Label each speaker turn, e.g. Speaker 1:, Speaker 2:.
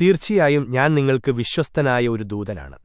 Speaker 1: തീർച്ചയായും ഞാൻ നിങ്ങൾക്ക് വിശ്വസ്തനായ ഒരു ദൂതനാണ്